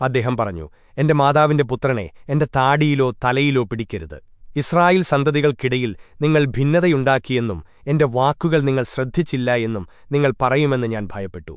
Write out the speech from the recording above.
അദ്ദേഹം പറഞ്ഞു എന്റെ മാതാവിന്റെ പുത്രനെ എന്റെ താടിയിലോ തലയിലോ പിടിക്കരുത്. ഇസ്രായേൽ സന്തതികൾക്കിടയിൽ നിങ്ങൾ ഭിന്നതയുണ്ടാക്കിയെന്നും എന്റെ വാക്കുകൾ നിങ്ങൾ ശ്രദ്ധിച്ചില്ല എന്നും നിങ്ങൾ പറയുമെന്ന് ഞാൻ ഭയപ്പെട്ടു.